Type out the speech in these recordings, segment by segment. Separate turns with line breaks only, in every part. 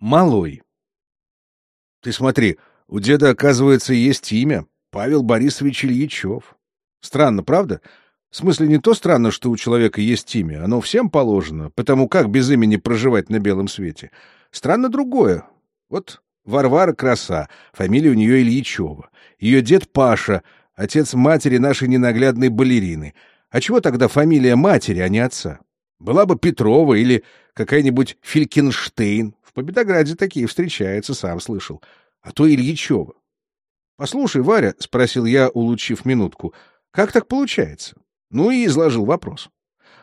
Малой. Ты смотри, у деда, оказывается, есть имя. Павел Борисович Ильичев. Странно, правда? В смысле, не то странно, что у человека есть имя. Оно всем положено, потому как без имени проживать на белом свете. Странно другое. Вот Варвара Краса, фамилия у нее Ильичева. Ее дед Паша, отец матери нашей ненаглядной балерины. А чего тогда фамилия матери, а не отца? Была бы Петрова или какая-нибудь Филькенштейн. Победограде такие встречаются, сам слышал. А то Ильичева. — Послушай, Варя, — спросил я, улучив минутку, — как так получается? Ну и изложил вопрос.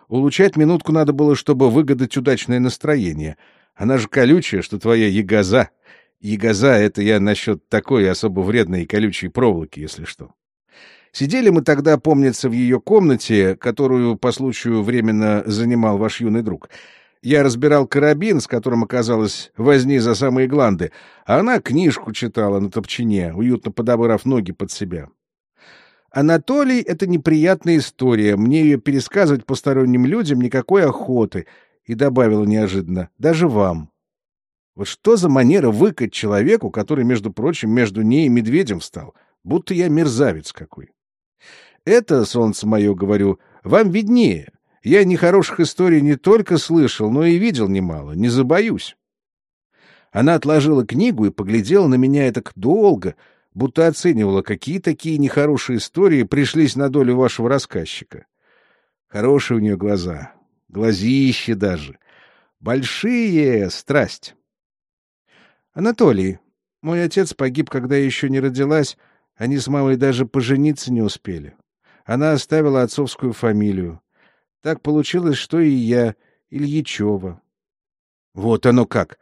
Улучшать минутку надо было, чтобы выгадать удачное настроение. Она же колючая, что твоя ягоза. Ягоза — это я насчет такой особо вредной и колючей проволоки, если что. Сидели мы тогда, помнится, в ее комнате, которую по случаю временно занимал ваш юный друг. Я разбирал карабин, с которым оказалось возни за самые гланды, а она книжку читала на топчине, уютно подобрав ноги под себя. Анатолий — это неприятная история, мне ее пересказывать посторонним людям никакой охоты, и добавила неожиданно, даже вам. Вот что за манера выкать человеку, который, между прочим, между ней и медведем встал, будто я мерзавец какой. Это, солнце мое, говорю, вам виднее. Я нехороших историй не только слышал, но и видел немало, не забоюсь. Она отложила книгу и поглядела на меня так долго, будто оценивала, какие такие нехорошие истории пришлись на долю вашего рассказчика. Хорошие у нее глаза, глазищи даже. Большие страсть. Анатолий, мой отец погиб, когда я еще не родилась, они с мамой даже пожениться не успели. Она оставила отцовскую фамилию. Так получилось, что и я, Ильичева. Вот оно как.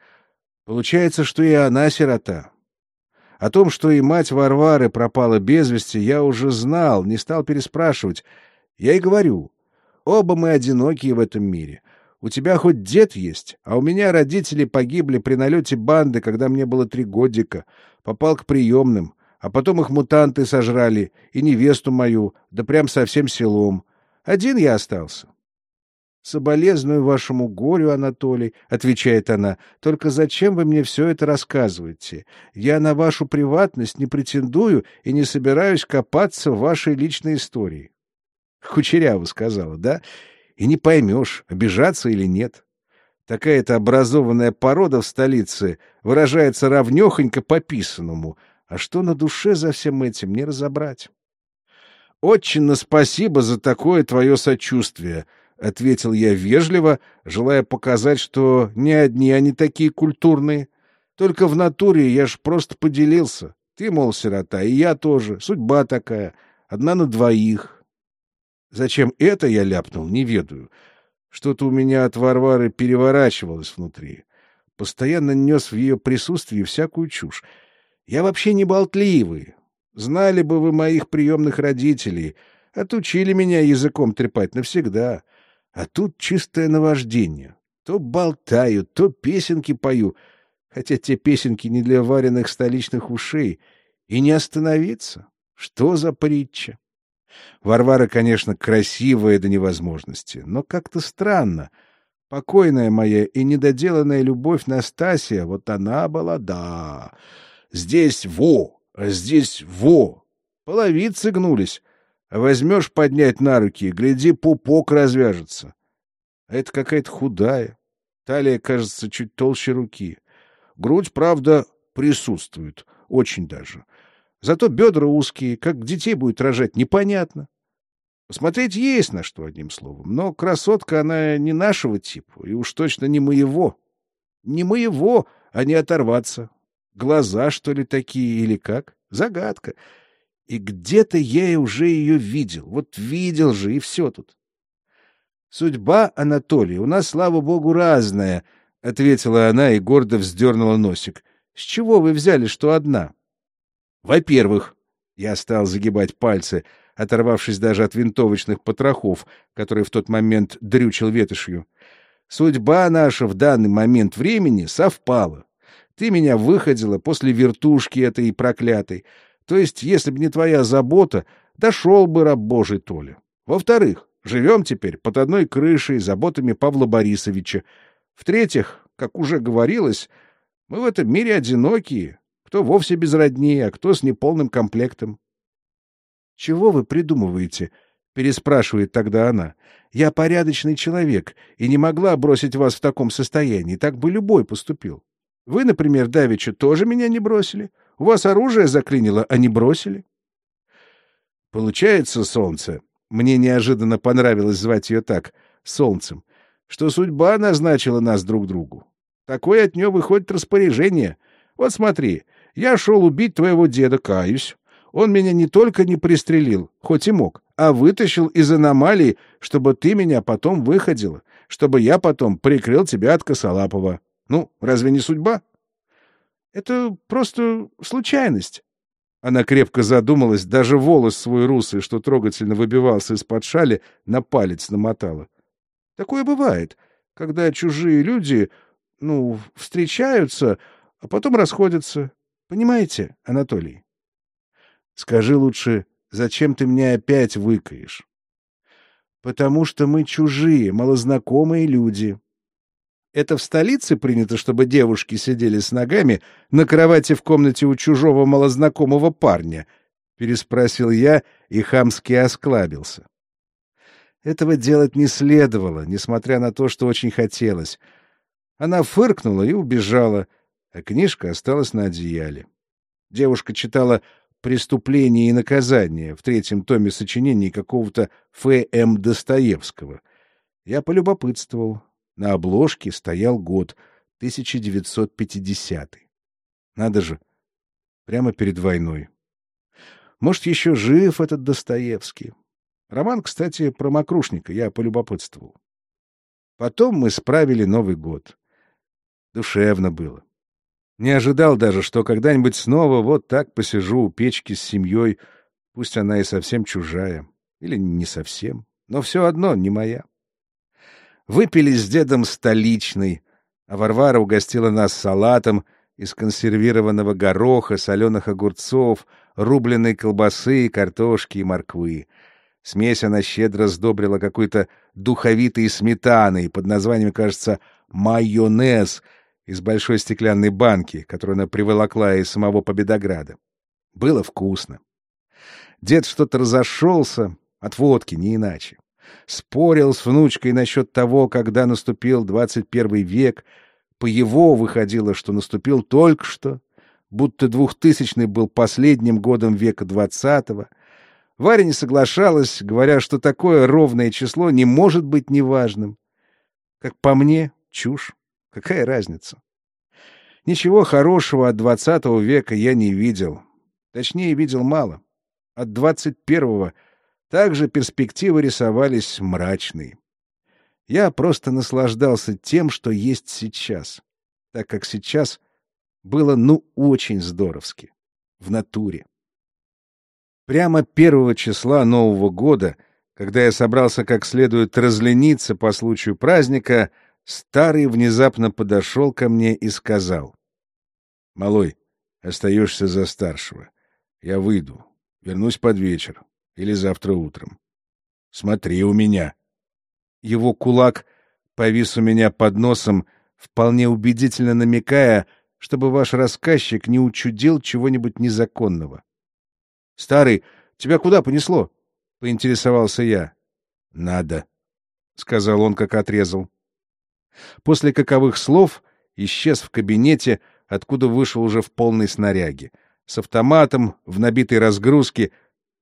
Получается, что и она сирота. О том, что и мать Варвары пропала без вести, я уже знал, не стал переспрашивать. Я и говорю, оба мы одинокие в этом мире. У тебя хоть дед есть, а у меня родители погибли при налете банды, когда мне было три годика. Попал к приемным а потом их мутанты сожрали, и невесту мою, да прям совсем селом. Один я остался. — Соболезную вашему горю, Анатолий, — отвечает она, — только зачем вы мне все это рассказываете? Я на вашу приватность не претендую и не собираюсь копаться в вашей личной истории. Кучерява сказала, да? И не поймешь, обижаться или нет. Такая-то образованная порода в столице выражается равнехонько по писанному — а что на душе за всем этим, не разобрать. — Очень спасибо за такое твое сочувствие, — ответил я вежливо, желая показать, что не одни они такие культурные. Только в натуре я ж просто поделился. Ты, мол, сирота, и я тоже. Судьба такая. Одна на двоих. Зачем это я ляпнул, не ведаю. Что-то у меня от Варвары переворачивалось внутри. Постоянно нес в ее присутствии всякую чушь. Я вообще не болтливый. Знали бы вы моих приемных родителей, отучили меня языком трепать навсегда. А тут чистое наваждение. То болтаю, то песенки пою, хотя те песенки не для вареных столичных ушей. И не остановиться. Что за притча? Варвара, конечно, красивая до невозможности, но как-то странно. Покойная моя и недоделанная любовь Настасья, вот она была, да... Здесь во, а здесь во. Половицы гнулись. Возьмешь поднять на руки, гляди, пупок развяжется. А это какая-то худая. Талия, кажется, чуть толще руки. Грудь, правда, присутствует. Очень даже. Зато бедра узкие. Как детей будет рожать, непонятно. Посмотреть есть на что, одним словом. Но красотка она не нашего типа, и уж точно не моего. Не моего, а не оторваться. Глаза, что ли, такие или как? Загадка. И где-то я уже ее видел. Вот видел же, и все тут. Судьба, Анатолий, у нас, слава богу, разная, — ответила она и гордо вздернула носик. — С чего вы взяли, что одна? — Во-первых, я стал загибать пальцы, оторвавшись даже от винтовочных потрохов, которые в тот момент дрючил ветошью. Судьба наша в данный момент времени совпала. Ты меня выходила после вертушки этой проклятой. То есть, если бы не твоя забота, дошел бы раб Божий Толя. Во-вторых, живем теперь под одной крышей заботами Павла Борисовича. В-третьих, как уже говорилось, Мы в этом мире одинокие, кто вовсе без родни, а кто с неполным комплектом. — Чего вы придумываете? — переспрашивает тогда она. — Я порядочный человек и не могла бросить вас в таком состоянии. Так бы любой поступил. Вы, например, Давича, тоже меня не бросили. У вас оружие заклинило, а не бросили. Получается, солнце, мне неожиданно понравилось звать ее так, солнцем, что судьба назначила нас друг другу. Такое от нее выходит распоряжение. Вот смотри, я шел убить твоего деда, каюсь. Он меня не только не пристрелил, хоть и мог, а вытащил из аномалии, чтобы ты меня потом выходила, чтобы я потом прикрыл тебя от Косолапова. Ну, разве не судьба? Это просто случайность. Она крепко задумалась, даже волос свой русый, что трогательно выбивался из-под шали, на палец намотала. Такое бывает, когда чужие люди, ну, встречаются, а потом расходятся. Понимаете, Анатолий? Скажи лучше, зачем ты мне опять выкаешь? Потому что мы чужие, малознакомые люди. Это в столице принято, чтобы девушки сидели с ногами на кровати в комнате у чужого малознакомого парня? Переспросил я и хамски осклабился. Этого делать не следовало, несмотря на то, что очень хотелось. Она фыркнула и убежала, а книжка осталась на одеяле. Девушка читала «Преступление и наказание» в третьем томе сочинений какого-то Ф.М. Достоевского. Я полюбопытствовал. На обложке стоял год 1950. Надо же, прямо перед войной. Может, еще жив этот Достоевский. Роман, кстати, про Мокрушника, я полюбопытствовал. Потом мы справили Новый год. Душевно было. Не ожидал даже, что когда-нибудь снова вот так посижу у печки с семьей, пусть она и совсем чужая, или не совсем, но все одно не моя. Выпили с дедом столичный, а Варвара угостила нас салатом из консервированного гороха, соленых огурцов, рубленой колбасы, картошки и морквы. Смесь она щедро сдобрила какой-то духовитой сметаной под названием, кажется, майонез — из большой стеклянной банки, которую она приволокла из самого Победограда. Было вкусно. Дед что-то разошелся, от водки, не иначе. Спорил с внучкой насчет того, когда наступил двадцать первый век. По его выходило, что наступил только что, будто двухтысячный был последним годом века двадцатого. Варя не соглашалась, говоря, что такое ровное число не может быть неважным. Как по мне, чушь. Какая разница? Ничего хорошего от двадцатого века я не видел. Точнее, видел мало. От двадцать первого также перспективы рисовались мрачные. Я просто наслаждался тем, что есть сейчас, так как сейчас было ну очень здоровски, в натуре. Прямо первого числа Нового года, когда я собрался как следует разлениться по случаю праздника, Старый внезапно подошел ко мне и сказал. — Малой, остаешься за старшего. Я выйду. Вернусь под вечер. Или завтра утром. Смотри у меня. Его кулак повис у меня под носом, вполне убедительно намекая, чтобы ваш рассказчик не учудил чего-нибудь незаконного. — Старый, тебя куда понесло? — поинтересовался я. — Надо, — сказал он, как отрезал. После каковых слов исчез в кабинете, откуда вышел уже в полной снаряге. С автоматом, в набитой разгрузке,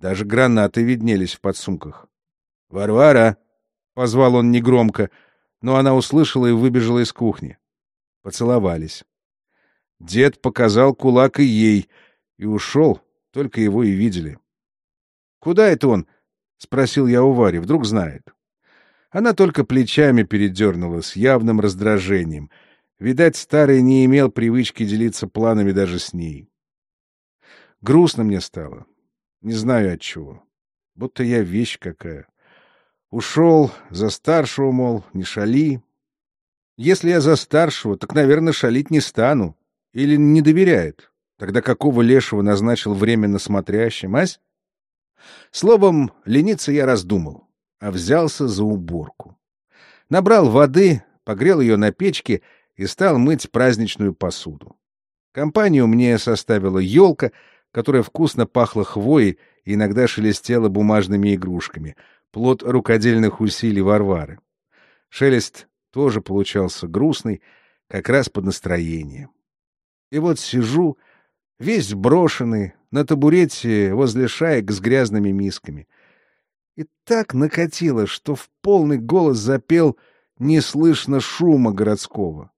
даже гранаты виднелись в подсумках. «Варвара!» — позвал он негромко, но она услышала и выбежала из кухни. Поцеловались. Дед показал кулак и ей, и ушел, только его и видели. «Куда это он?» — спросил я у Вари, вдруг знает. Она только плечами передернула с явным раздражением. Видать, старый не имел привычки делиться планами даже с ней. Грустно мне стало. Не знаю от чего. Будто я вещь какая. Ушел, за старшего, мол, не шали. Если я за старшего, так, наверное, шалить не стану. Или не доверяет. Тогда какого лешего назначил временно смотрящим, ась? Словом, лениться я раздумал а взялся за уборку. Набрал воды, погрел ее на печке и стал мыть праздничную посуду. Компанию мне составила елка, которая вкусно пахла хвоей и иногда шелестела бумажными игрушками, плод рукодельных усилий Варвары. Шелест тоже получался грустный, как раз под настроение. И вот сижу, весь брошенный, на табурете возле шаек с грязными мисками. И так накатило, что в полный голос запел «Не слышно шума городского».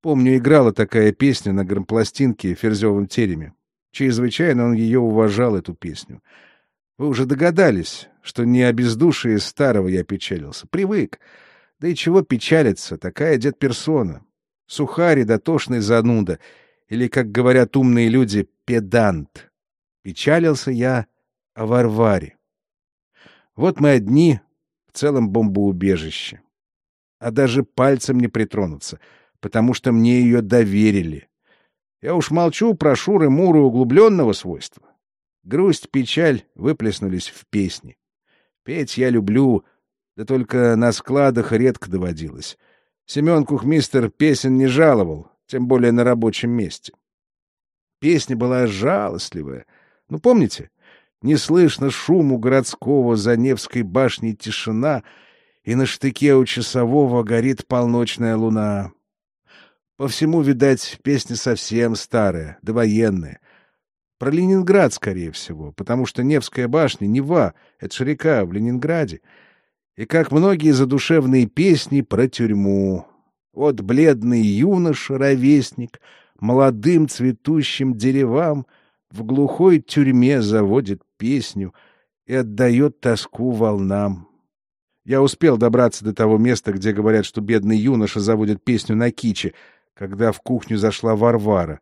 Помню, играла такая песня на грампластинке в Ферзевом тереме. Чрезвычайно он ее уважал, эту песню. Вы уже догадались, что не о бездушии старого я печалился. Привык. Да и чего печалиться, такая дед-персона. Сухарь и дотошный зануда. Или, как говорят умные люди, педант. Печалился я о Варваре. Вот мы одни в целом бомбоубежище. А даже пальцем не притронуться — потому что мне ее доверили. Я уж молчу про шуры-муры углубленного свойства. Грусть, печаль выплеснулись в песни. Петь я люблю, да только на складах редко доводилось. Семен Кухмистер песен не жаловал, тем более на рабочем месте. Песня была жалостливая. Ну, помните? Не слышно шуму городского за Невской башней тишина, и на штыке у часового горит полночная луна. По всему, видать, песня совсем старая, довоенная. Про Ленинград, скорее всего, потому что Невская башня, Нева — это же река в Ленинграде. И, как многие задушевные песни, про тюрьму. Вот бледный юноша-ровесник молодым цветущим деревам в глухой тюрьме заводит песню и отдает тоску волнам. Я успел добраться до того места, где говорят, что бедный юноша заводит песню на киче — когда в кухню зашла Варвара.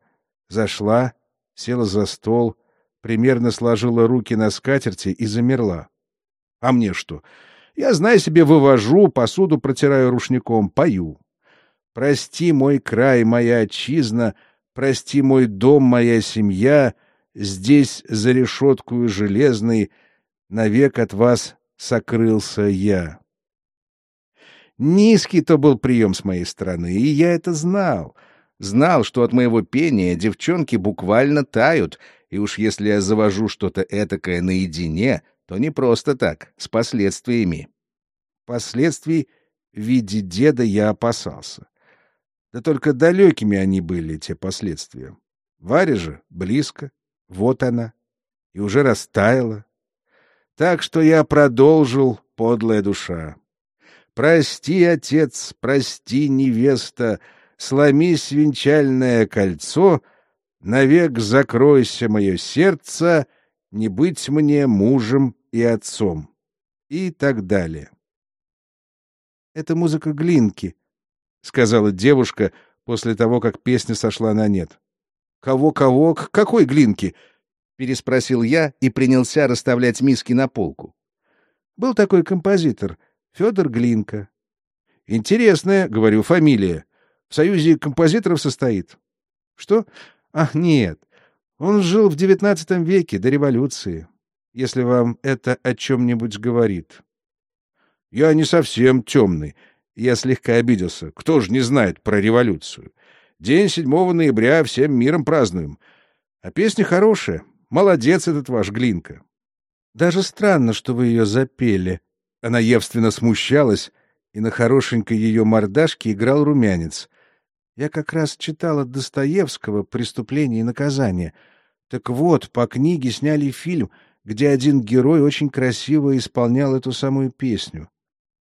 Зашла, села за стол, примерно сложила руки на скатерти и замерла. А мне что? Я, знаю себе, вывожу, посуду протираю рушником, пою. Прости, мой край, моя отчизна, прости, мой дом, моя семья, здесь за решеткою железной навек от вас сокрылся я. Низкий то был прием с моей стороны, и я это знал. Знал, что от моего пения девчонки буквально тают, и уж если я завожу что-то этакое наедине, то не просто так, с последствиями. Последствий в виде деда я опасался. Да только далекими они были, те последствия. Варя же близко, вот она, и уже растаяла. Так что я продолжил, подлая душа. Прости, отец, прости, невеста, сломись венчальное кольцо, навек закройся мое сердце, не быть мне мужем и отцом. И так далее. Это музыка Глинки, сказала девушка после того, как песня сошла на нет. Кого-кого? К какой Глинки? переспросил я и принялся расставлять миски на полку. Был такой композитор — Федор Глинка. Интересная, говорю, фамилия. В союзе композиторов состоит. Что? Ах, нет. Он жил в девятнадцатом веке, до революции. Если вам это о чем-нибудь говорит. Я не совсем темный. Я слегка обиделся. Кто же не знает про революцию? День 7 ноября всем миром празднуем. А песня хорошая. Молодец этот ваш Глинка. Даже странно, что вы ее запели, она явственно смущалась, и на хорошенькой ее мордашке играл румянец. Я как раз читала Достоевского «Преступление и наказание». Так вот, по книге сняли фильм, где один герой очень красиво исполнял эту самую песню.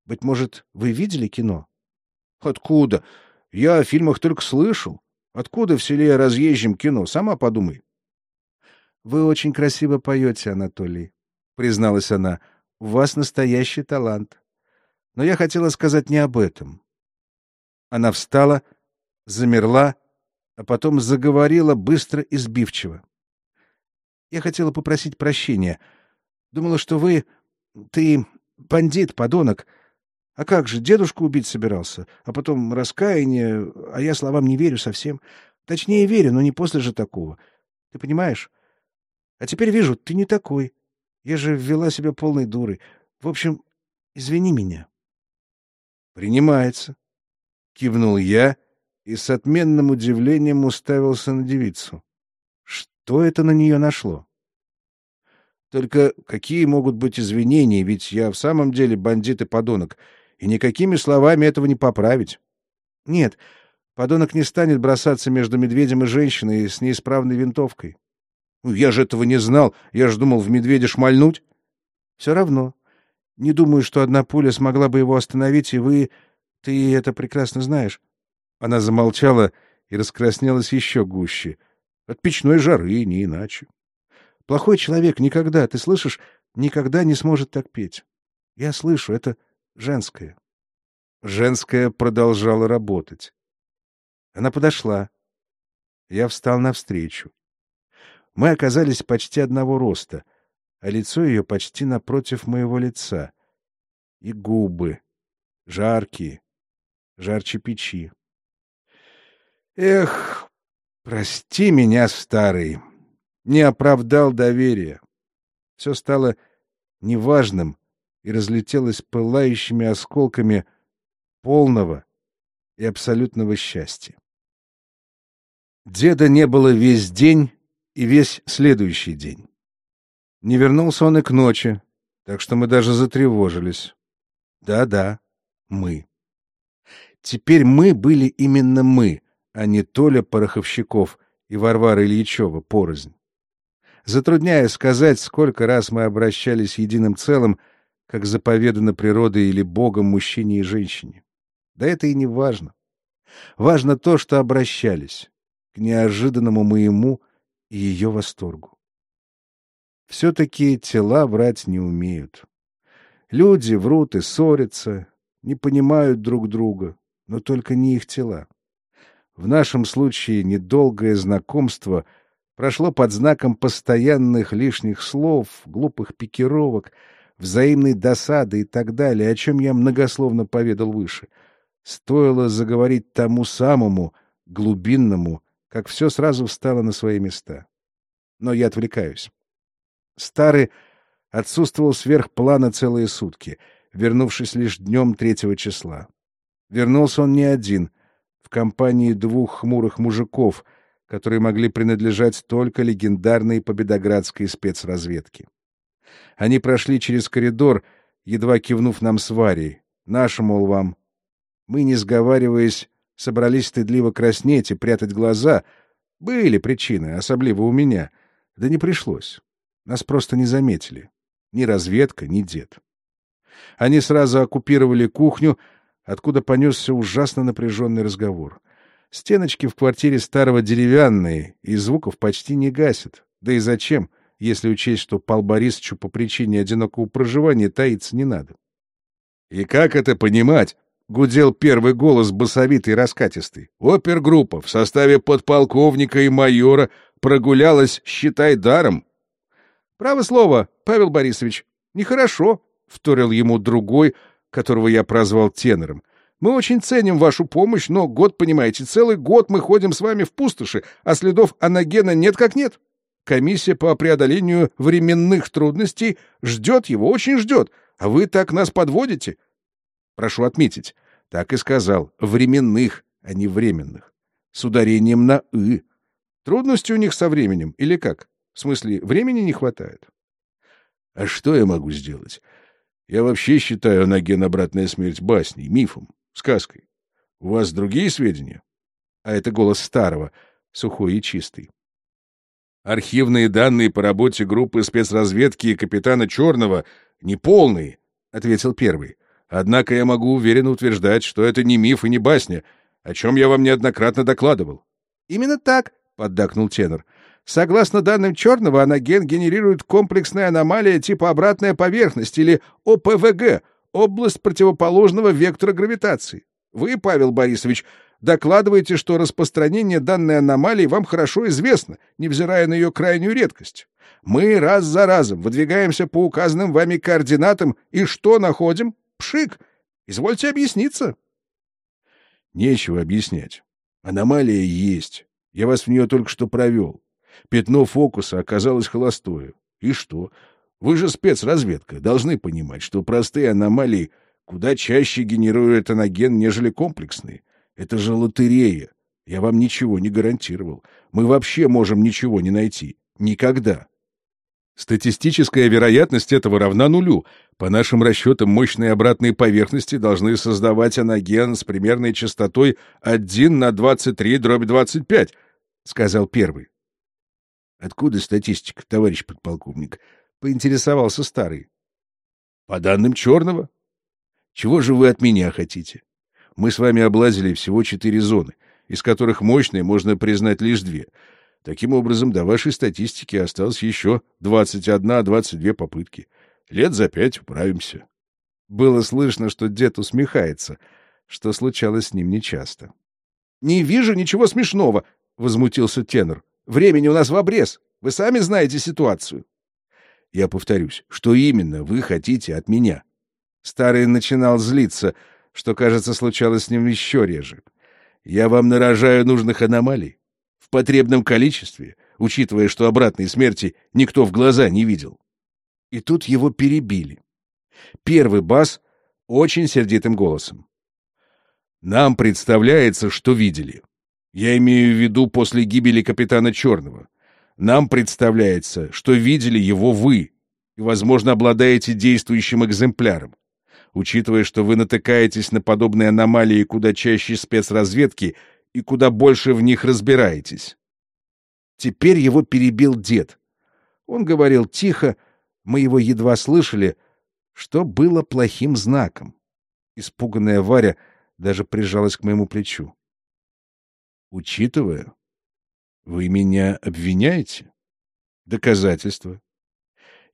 Быть может, вы видели кино? Откуда? Я о фильмах только слышал. Откуда в селе разъезжим кино? Сама подумай. Вы очень красиво поете, Анатолий, призналась она. У вас настоящий талант. Но я хотела сказать не об этом. Она встала, замерла, а потом заговорила быстро и сбивчиво. Я хотела попросить прощения. Думала, что вы... Ты бандит, подонок. А как же, дедушку убить собирался? А потом раскаяние, а я словам не верю совсем. Точнее, верю, но не после же такого. Ты понимаешь? А теперь вижу, ты не такой. Я же ввела себя полной дурой. В общем, извини меня. Принимается. Кивнул я и с отменным удивлением уставился на девицу. Что это на нее нашло? Только какие могут быть извинения, ведь я в самом деле бандит и подонок, и никакими словами этого не поправить. Нет, подонок не станет бросаться между медведем и женщиной с неисправной винтовкой. Ну, я же этого не знал, я же думал в медведя шмальнуть. Все равно. Не думаю, что одна пуля смогла бы его остановить, и вы... Ты это прекрасно знаешь. Она замолчала и раскраснелась еще гуще. От печной жары, не иначе. Плохой человек никогда, ты слышишь, никогда не сможет так петь. Я слышу, это женское. Женское продолжало работать. Она подошла. Я встал навстречу. Мы оказались почти одного роста, а лицо ее почти напротив моего лица. И губы. Жаркие. Жарче печи. Эх, прости меня, старый. Не оправдал доверия. Все стало неважным и разлетелось пылающими осколками полного и абсолютного счастья. Деда не было весь день и весь следующий день. Не вернулся он и к ночи, так что мы даже затревожились. Да-да, мы. Теперь мы были именно мы, а не Толя Пороховщиков и Варвара Ильичева порознь. Затрудняя сказать, сколько раз мы обращались единым целым, как заповедано природой или Богом мужчине и женщине. Да это и не важно. Важно то, что обращались к неожиданному моему и ее восторгу. Все-таки тела врать не умеют. Люди врут и ссорятся, не понимают друг друга, но только не их тела. В нашем случае недолгое знакомство прошло под знаком постоянных лишних слов, глупых пикировок, взаимной досады и так далее, о чем я многословно поведал выше. Стоило заговорить тому самому, глубинному, как все сразу встало на свои места. Но я отвлекаюсь. Старый отсутствовал сверх плана целые сутки, вернувшись лишь днем третьего числа. Вернулся он не один, в компании двух хмурых мужиков, которые могли принадлежать только легендарной победоградской спецразведке. Они прошли через коридор, едва кивнув нам с Варей. Нашу, мол, вам. Мы, не сговариваясь, собрались стыдливо краснеть и прятать глаза. Были причины, особливо у меня. Да не пришлось. Нас просто не заметили. Ни разведка, ни дед. Они сразу оккупировали кухню, откуда понесся ужасно напряженный разговор. Стеночки в квартире старого деревянные, и звуков почти не гасят. Да и зачем, если учесть, что Пал Борисовичу по причине одинокого проживания таиться не надо? — И как это понимать? — гудел первый голос басовитый и раскатистый. Опергруппа в составе подполковника и майора прогулялась, считай, даром. — Право слово, Павел Борисович, нехорошо, — вторил ему другой, которого я прозвал тенором. — Мы очень ценим вашу помощь, но год, понимаете, целый год мы ходим с вами в пустоши, а следов анагена нет как нет. Комиссия по преодолению временных трудностей ждет его, очень ждет, а вы так нас подводите. — Прошу отметить, так и сказал, временных, а не временных. С ударением на «ы». Трудности у них со временем, или как? В смысле, времени не хватает? А что я могу сделать? Я вообще считаю анаген «Обратная смерть» басней, мифом, сказкой. У вас другие сведения? А это голос старого, сухой и чистый. Архивные данные по работе группы спецразведки капитана Черного неполные, — ответил первый. Однако я могу уверенно утверждать, что это не миф и не басня, о чем я вам неоднократно докладывал. — Именно так, — поддакнул тенор. — Согласно данным Черного, анаген генерирует комплексная аномалия типа обратная поверхность или ОПВГ, область противоположного вектора гравитации. Вы, Павел Борисович, докладываете, что распространение данной аномалии вам хорошо известно, невзирая на ее крайнюю редкость. Мы раз за разом выдвигаемся по указанным вами координатам и что находим? Пшик! Извольте объясниться. Нечего объяснять. Аномалия есть. Я вас в нее только что провел. Пятно фокуса оказалось холостое. И что? Вы же спецразведка, должны понимать, что простые аномалии куда чаще генерируют анаген, нежели комплексные. Это же лотерея. Я вам ничего не гарантировал. Мы вообще можем ничего не найти. Никогда. Статистическая вероятность этого равна нулю. По нашим расчетам, мощные обратные поверхности должны создавать анаген с примерной частотой 1 на 23 дробь 25, — сказал первый. — Откуда статистика, товарищ подполковник? — поинтересовался старый. — По данным Черного. — Чего же вы от меня хотите? Мы с вами облазили всего четыре зоны, из которых мощные можно признать лишь две — Таким образом, до вашей статистики осталось еще 21-22 попытки. Лет за пять управимся. Было слышно, что дед усмехается, что случалось с ним нечасто. — Не вижу ничего смешного, — возмутился тенор. — Времени у нас в обрез. Вы сами знаете ситуацию. Я повторюсь, что именно вы хотите от меня? Старый начинал злиться, что, кажется, случалось с ним еще реже. Я вам нарожаю нужных аномалий потребном количестве, учитывая, что обратной смерти никто в глаза не видел. И тут его перебили. Первый бас очень сердитым голосом. «Нам представляется, что видели. Я имею в виду после гибели капитана Черного. Нам представляется, что видели его вы и, возможно, обладаете действующим экземпляром. Учитывая, что вы натыкаетесь на подобные аномалии куда чаще спецразведки — и куда больше в них разбираетесь. Теперь его перебил дед. Он говорил тихо, мы его едва слышали, что было плохим знаком. Испуганная Варя даже прижалась к моему плечу. Учитывая, вы меня обвиняете? Доказательства.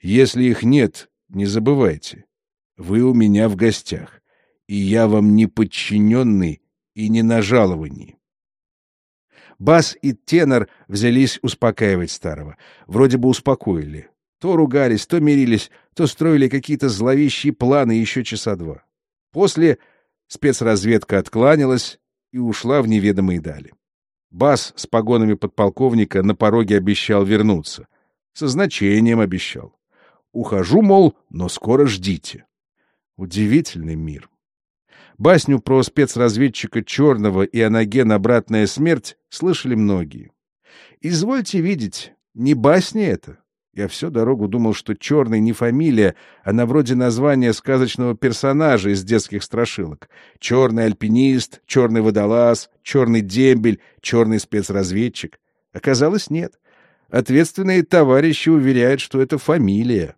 Если их нет, не забывайте. Вы у меня в гостях, и я вам не подчиненный и не на жаловании. Бас и тенор взялись успокаивать старого. Вроде бы успокоили. То ругались, то мирились, то строили какие-то зловещие планы еще часа два. После спецразведка откланялась и ушла в неведомые дали. Бас с погонами подполковника на пороге обещал вернуться. Со значением обещал. Ухожу, мол, но скоро ждите. Удивительный мир. Басню про спецразведчика Черного и анаген «Обратная смерть» слышали многие. Извольте видеть, не басня это. Я всю дорогу думал, что Черный не фамилия, а на вроде названия сказочного персонажа из детских страшилок. Черный альпинист, черный водолаз, черный дембель, черный спецразведчик. Оказалось, нет. Ответственные товарищи уверяют, что это фамилия.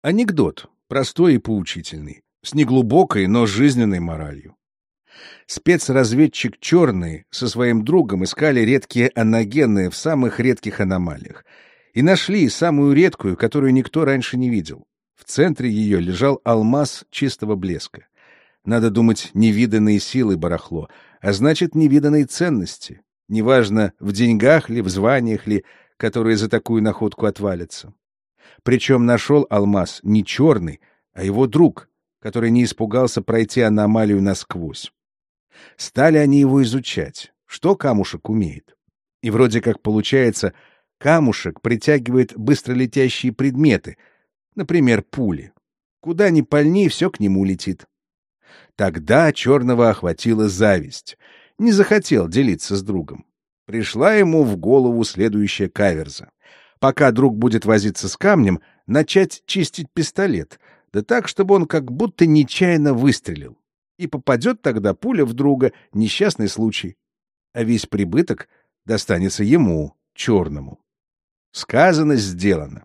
Анекдот, простой и поучительный с неглубокой, но жизненной моралью. Спецразведчик Черный со своим другом искали редкие аногены в самых редких аномалиях и нашли самую редкую, которую никто раньше не видел. В центре ее лежал алмаз чистого блеска. Надо думать, невиданные силы барахло, а значит, невиданные ценности. Неважно, в деньгах ли, в званиях ли, которые за такую находку отвалятся. Причем нашел алмаз не черный, а его друг, который не испугался пройти аномалию насквозь. Стали они его изучать, что камушек умеет. И вроде как получается, камушек притягивает быстролетящие предметы, например, пули. Куда ни пальни, все к нему летит. Тогда черного охватила зависть. Не захотел делиться с другом. Пришла ему в голову следующая каверза. Пока друг будет возиться с камнем, начать чистить пистолет, да так, чтобы он как будто нечаянно выстрелил. И попадет тогда пуля в друга, несчастный случай. А весь прибыток достанется ему, черному. Сказано, сделано.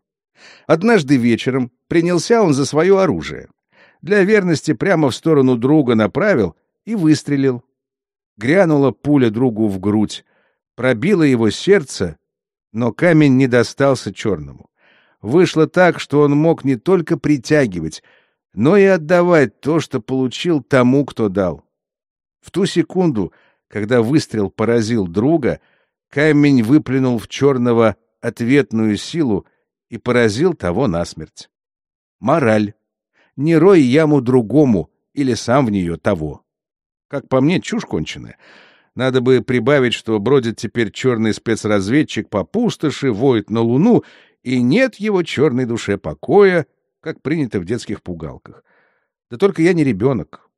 Однажды вечером принялся он за свое оружие. Для верности прямо в сторону друга направил и выстрелил. Грянула пуля другу в грудь, пробила его сердце, но камень не достался черному. Вышло так, что он мог не только притягивать, но и отдавать то, что получил тому, кто дал. В ту секунду, когда выстрел поразил друга, камень выплюнул в черного ответную силу и поразил того насмерть. Мораль. Не рой яму другому или сам в нее того. Как по мне, чушь конченая. Надо бы прибавить, что бродит теперь черный спецразведчик по пустоши, воет на луну и нет его черной душе покоя, как принято в детских пугалках. Да только я не ребенок.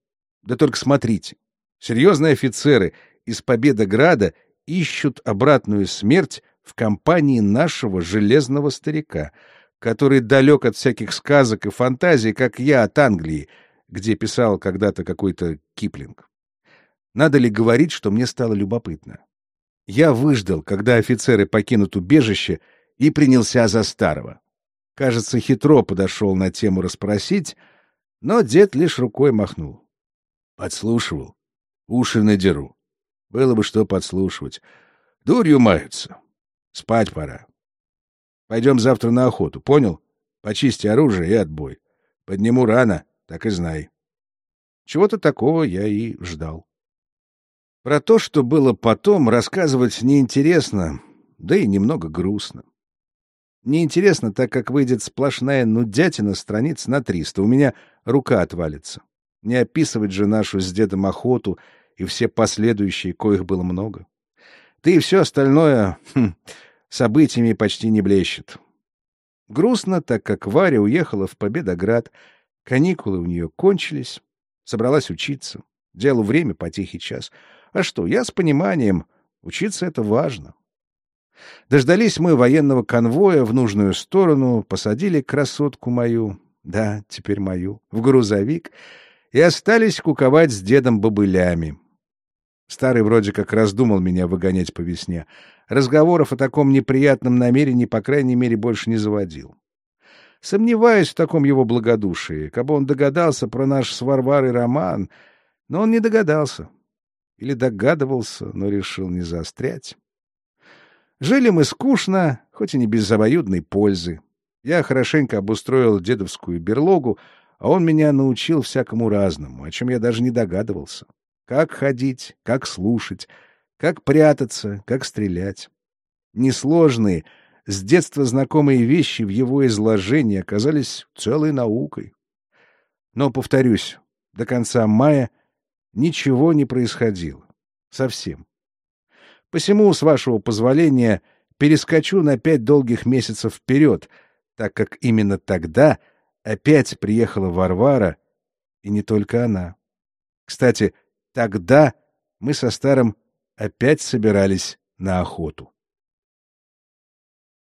Да только смотрите. Серьезные офицеры из Победограда ищут обратную смерть в компании нашего железного старика, который далек от всяких сказок и фантазий, как я от Англии, где писал когда-то какой-то Киплинг. Надо ли говорить, что мне стало любопытно? Я выждал, когда офицеры покинут убежище, и принялся за старого. Кажется, хитро подошел на тему расспросить, но дед лишь рукой махнул. Подслушивал. Уши надеру. Было бы что подслушивать. Дурью маются. Спать пора. Пойдем завтра на охоту, понял? Почисти оружие и отбой. Подниму рано, так и знай. Чего-то такого я и ждал. Про то, что было потом, рассказывать неинтересно, да и немного грустно. Неинтересно, так как выйдет сплошная нудятина страниц на триста. У меня рука отвалится. Не описывать же нашу с дедом охоту и все последующие, коих было много. Да и все остальное хм, событиями почти не блещет. Грустно, так как Варя уехала в Победоград, каникулы у нее кончились, собралась учиться. Делу время по тихий час. А что, я с пониманием, учиться это важно. Дождались мы военного конвоя в нужную сторону, посадили красотку мою, да, теперь мою, в грузовик и остались куковать с дедом бобылями. Старый вроде как раздумал меня выгонять по весне. Разговоров о таком неприятном намерении, по крайней мере, больше не заводил. Сомневаюсь в таком его благодушии, как бы он догадался про наш с Варварой роман, но он не догадался. Или догадывался, но решил не заострять. Жили мы скучно, хоть и не без обоюдной пользы. Я хорошенько обустроил дедовскую берлогу, а он меня научил всякому разному, о чем я даже не догадывался. Как ходить, как слушать, как прятаться, как стрелять. Несложные, с детства знакомые вещи в его изложении оказались целой наукой. Но, повторюсь, до конца мая ничего не происходило. Совсем. Посему, с вашего позволения, перескочу на пять долгих месяцев вперед, так как именно тогда опять приехала Варвара, и не только она. Кстати, тогда мы со старым опять собирались на охоту.